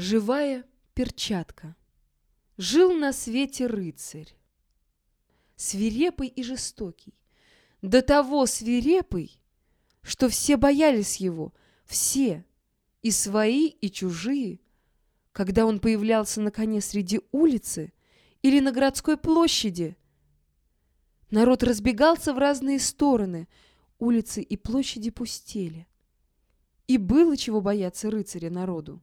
Живая перчатка. Жил на свете рыцарь. Свирепый и жестокий. До того свирепый, что все боялись его, все, и свои, и чужие. Когда он появлялся на коне среди улицы или на городской площади, народ разбегался в разные стороны, улицы и площади пустели. И было чего бояться рыцаря народу.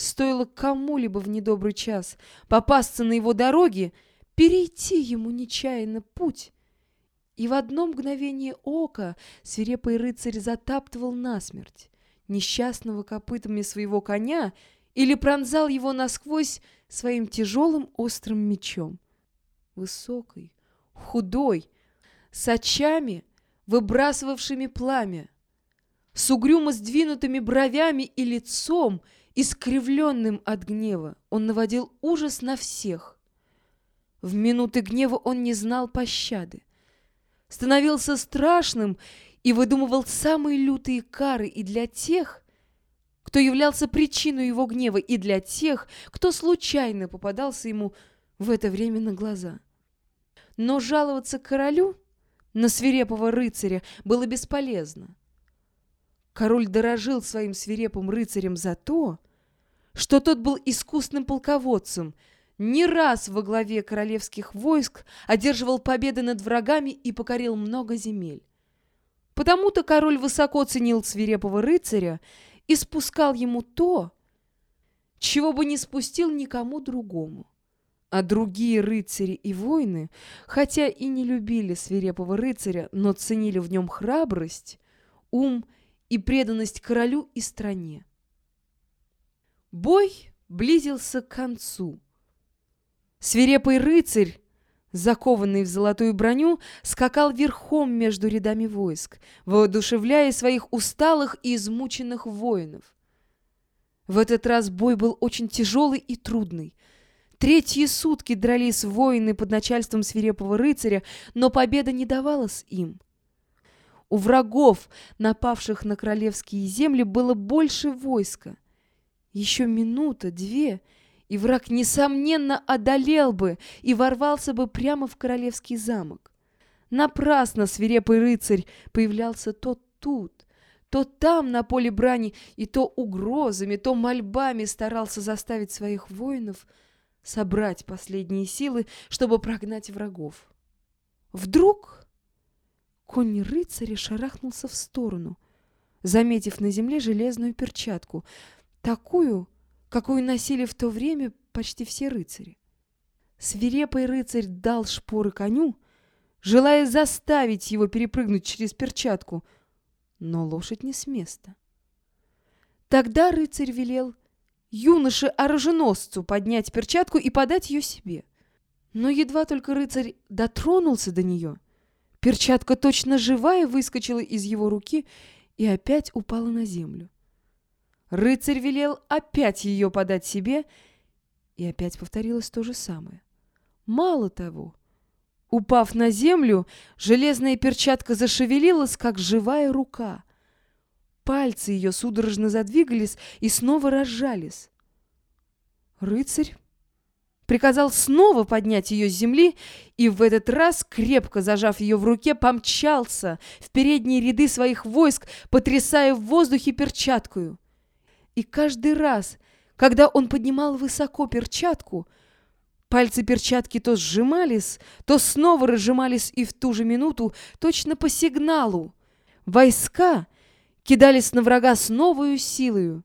Стоило кому-либо в недобрый час попасться на его дороге, перейти ему нечаянно путь, и в одно мгновение ока свирепый рыцарь затаптывал насмерть несчастного копытами своего коня или пронзал его насквозь своим тяжелым острым мечом. Высокий, худой, с очами, выбрасывавшими пламя, с угрюмо сдвинутыми бровями и лицом — Искривленным от гнева, он наводил ужас на всех. В минуты гнева он не знал пощады. Становился страшным и выдумывал самые лютые кары и для тех, кто являлся причиной его гнева, и для тех, кто случайно попадался ему в это время на глаза. Но жаловаться королю на свирепого рыцаря было бесполезно. Король дорожил своим свирепым рыцарем за то, что тот был искусным полководцем, не раз во главе королевских войск одерживал победы над врагами и покорил много земель. Потому-то король высоко ценил свирепого рыцаря и спускал ему то, чего бы не спустил никому другому. А другие рыцари и воины, хотя и не любили свирепого рыцаря, но ценили в нем храбрость, ум и преданность королю и стране. Бой близился к концу. Свирепый рыцарь, закованный в золотую броню, скакал верхом между рядами войск, воодушевляя своих усталых и измученных воинов. В этот раз бой был очень тяжелый и трудный. Третьи сутки дрались воины под начальством свирепого рыцаря, но победа не давалась им. У врагов, напавших на королевские земли, было больше войска. Еще минута, две, и враг, несомненно, одолел бы и ворвался бы прямо в королевский замок. Напрасно свирепый рыцарь появлялся то тут, то там на поле брани, и то угрозами, то мольбами старался заставить своих воинов собрать последние силы, чтобы прогнать врагов. Вдруг конь рыцаря шарахнулся в сторону, заметив на земле железную перчатку — такую, какую носили в то время почти все рыцари. Свирепый рыцарь дал шпоры коню, желая заставить его перепрыгнуть через перчатку, но лошадь не с места. Тогда рыцарь велел юноше-оруженосцу поднять перчатку и подать ее себе. Но едва только рыцарь дотронулся до нее, перчатка точно живая выскочила из его руки и опять упала на землю. Рыцарь велел опять ее подать себе, и опять повторилось то же самое. Мало того, упав на землю, железная перчатка зашевелилась, как живая рука. Пальцы ее судорожно задвигались и снова разжались. Рыцарь приказал снова поднять ее с земли и в этот раз, крепко зажав ее в руке, помчался в передние ряды своих войск, потрясая в воздухе перчаткою. И каждый раз, когда он поднимал высоко перчатку, пальцы перчатки то сжимались, то снова разжимались, и в ту же минуту, точно по сигналу, войска кидались на врага с новою силою.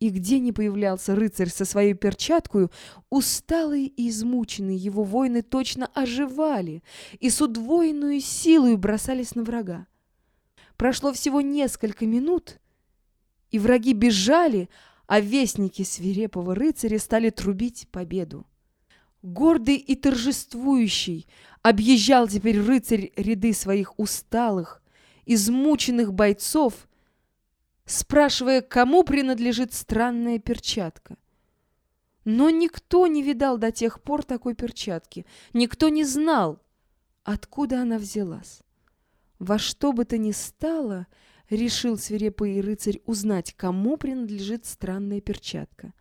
И где не появлялся рыцарь со своей перчаткою, усталые и измученные его воины точно оживали и с удвоенную силой бросались на врага. Прошло всего несколько минут, и враги бежали, а вестники свирепого рыцаря стали трубить победу. Гордый и торжествующий объезжал теперь рыцарь ряды своих усталых, измученных бойцов, спрашивая, кому принадлежит странная перчатка. Но никто не видал до тех пор такой перчатки, никто не знал, откуда она взялась. Во что бы то ни стало, решил свирепый рыцарь узнать, кому принадлежит странная перчатка,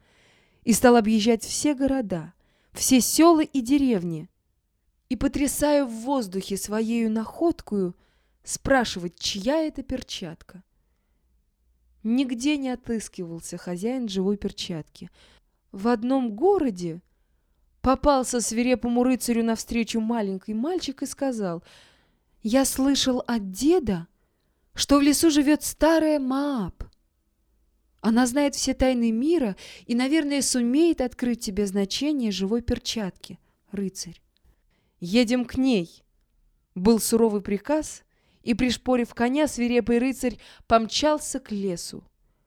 и стал объезжать все города, все села и деревни, и, потрясая в воздухе своею находкую, спрашивать, чья это перчатка. Нигде не отыскивался хозяин живой перчатки. В одном городе попался свирепому рыцарю навстречу маленький мальчик и сказал, «Я слышал от деда, что в лесу живет старая Мааб. Она знает все тайны мира и, наверное, сумеет открыть тебе значение живой перчатки, рыцарь. Едем к ней!» Был суровый приказ, и, пришпорив коня, свирепый рыцарь помчался к лесу.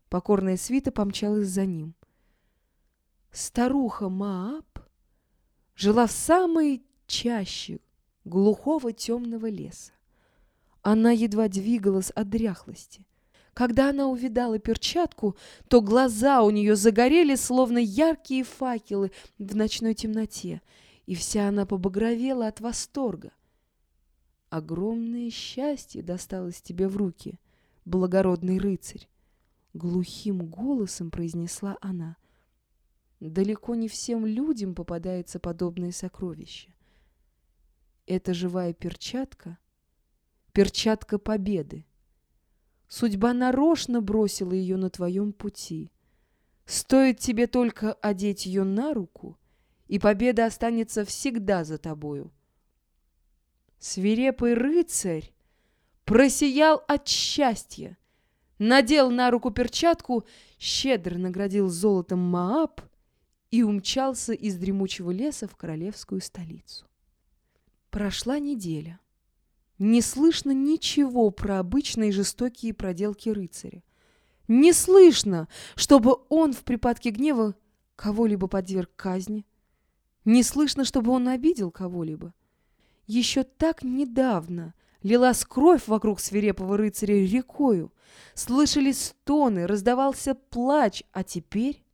Покорная свита помчалась за ним. Старуха Мааб жила в самой чаще глухого темного леса. Она едва двигалась от дряхлости. Когда она увидала перчатку, то глаза у нее загорели, словно яркие факелы в ночной темноте, и вся она побагровела от восторга. «Огромное счастье досталось тебе в руки, благородный рыцарь!» Глухим голосом произнесла она. «Далеко не всем людям попадается подобное сокровище. Это живая перчатка — перчатка победы. Судьба нарочно бросила ее на твоем пути. Стоит тебе только одеть ее на руку, и победа останется всегда за тобою. Свирепый рыцарь просиял от счастья, надел на руку перчатку, щедро наградил золотом Мааб и умчался из дремучего леса в королевскую столицу. Прошла неделя. Не слышно ничего про обычные жестокие проделки рыцаря. Не слышно, чтобы он в припадке гнева кого-либо подверг казни. Не слышно, чтобы он обидел кого-либо. Еще так недавно лилась кровь вокруг свирепого рыцаря рекою. Слышались стоны, раздавался плач, а теперь